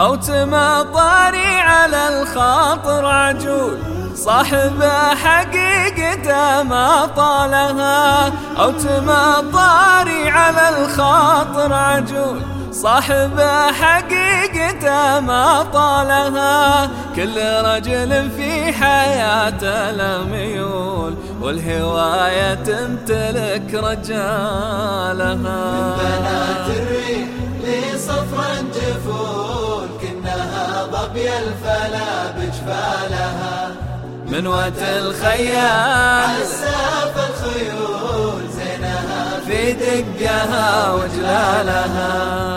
أو تمطري على الخاطر عجول. صاحب حقيقته ما طالها. أو تمطري على الخاطر عجول. صاحب حقيقته ما طالها. كل رجل في حياته لميول والهواية تمتلك رجالها. ضبي الفلا بجفالها. من وقت الخيال عساف الخيول زينها في دقها وجلالها.